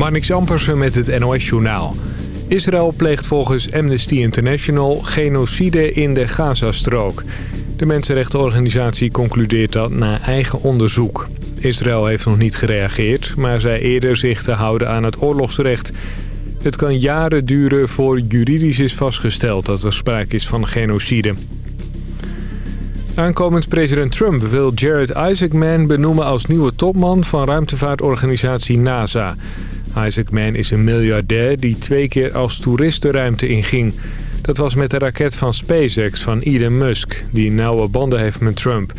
Marnix Ampersen met het NOS-journaal. Israël pleegt volgens Amnesty International genocide in de Gazastrook. De mensenrechtenorganisatie concludeert dat na eigen onderzoek. Israël heeft nog niet gereageerd, maar zei eerder zich te houden aan het oorlogsrecht. Het kan jaren duren voor juridisch is vastgesteld dat er sprake is van genocide. Aankomend president Trump wil Jared Isaacman benoemen als nieuwe topman van ruimtevaartorganisatie NASA. Isaacman is een miljardair die twee keer als toerist de ruimte inging. Dat was met de raket van SpaceX van Elon Musk, die nauwe banden heeft met Trump.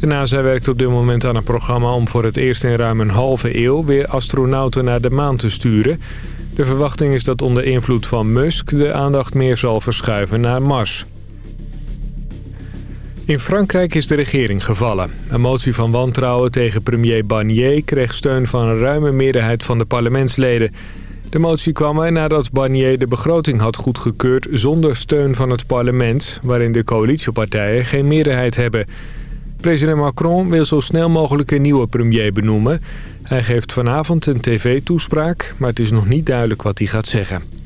De NASA werkt op dit moment aan een programma om voor het eerst in ruim een halve eeuw... weer astronauten naar de maan te sturen. De verwachting is dat onder invloed van Musk de aandacht meer zal verschuiven naar Mars. In Frankrijk is de regering gevallen. Een motie van wantrouwen tegen premier Barnier kreeg steun van een ruime meerderheid van de parlementsleden. De motie kwam er nadat Barnier de begroting had goedgekeurd zonder steun van het parlement... waarin de coalitiepartijen geen meerderheid hebben. President Macron wil zo snel mogelijk een nieuwe premier benoemen. Hij geeft vanavond een tv-toespraak, maar het is nog niet duidelijk wat hij gaat zeggen.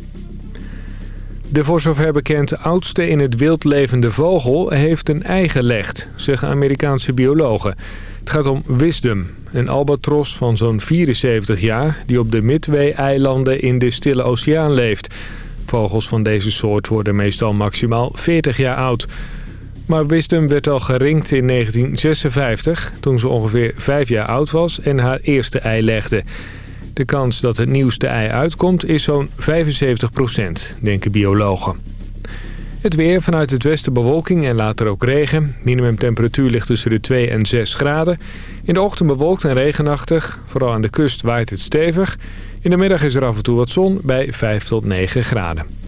De voor zover bekend oudste in het wild levende vogel heeft een ei gelegd, zeggen Amerikaanse biologen. Het gaat om Wisdom, een albatros van zo'n 74 jaar die op de Midway-eilanden in de Stille Oceaan leeft. Vogels van deze soort worden meestal maximaal 40 jaar oud. Maar Wisdom werd al geringd in 1956, toen ze ongeveer 5 jaar oud was en haar eerste ei legde. De kans dat het nieuwste ei uitkomt is zo'n 75% denken biologen. Het weer vanuit het westen bewolking en later ook regen. Minimumtemperatuur ligt tussen de 2 en 6 graden. In de ochtend bewolkt en regenachtig. Vooral aan de kust waait het stevig. In de middag is er af en toe wat zon bij 5 tot 9 graden.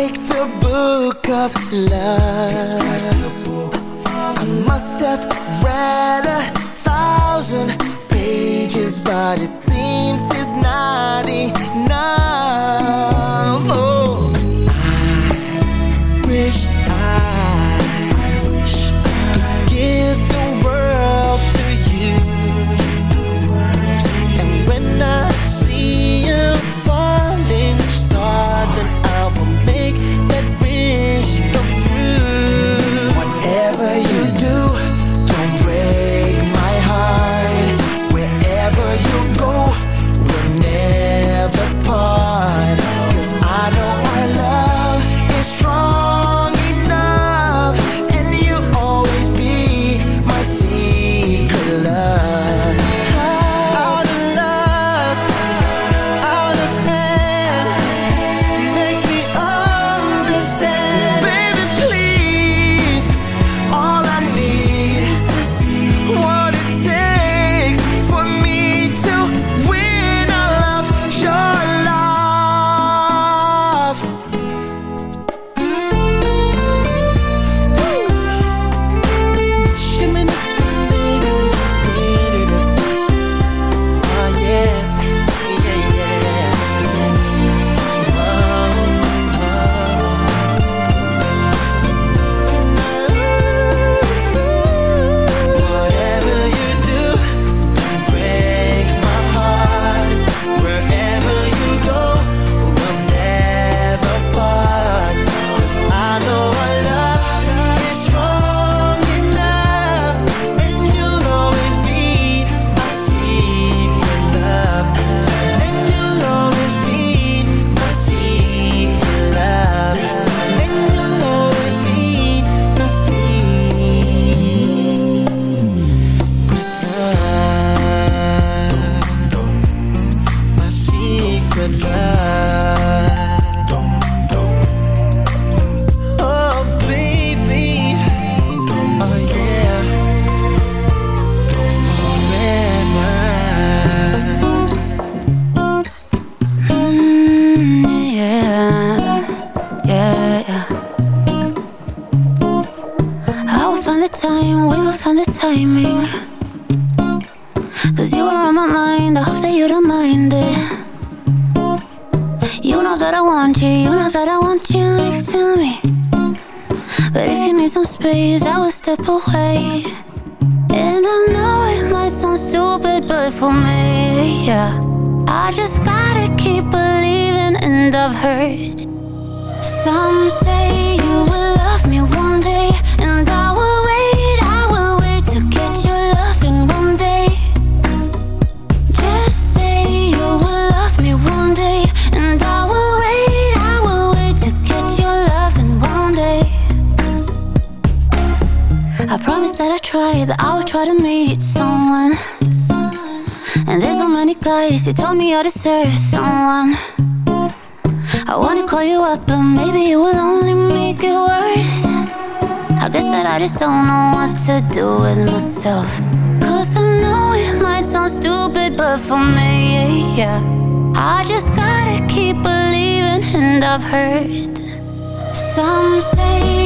like the book of love. I must have read a thousand pages But it seems it's not enough. Oh. Some say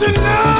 tonight.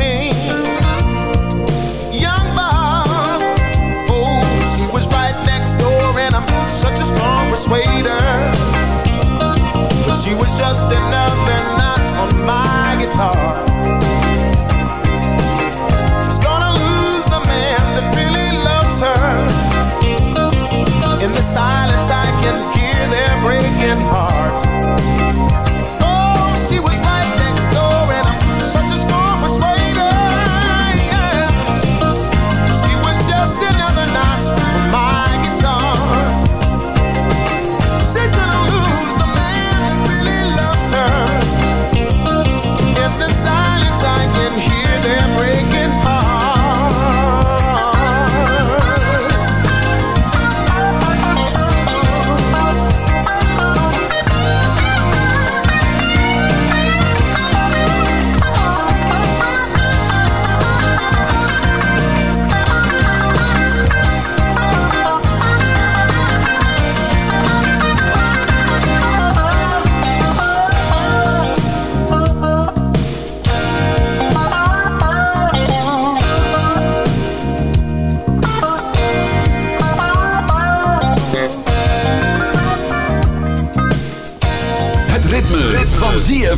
persuader. But she was just another notch on my guitar.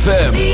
ZFM.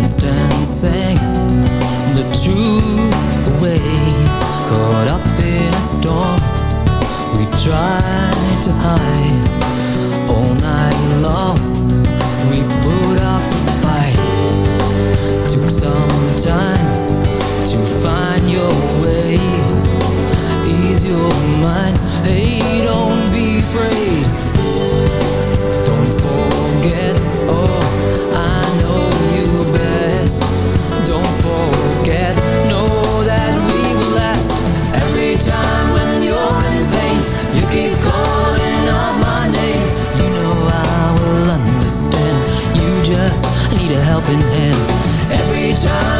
danced and sang the truth away. Caught up in a storm We tried helping hand every time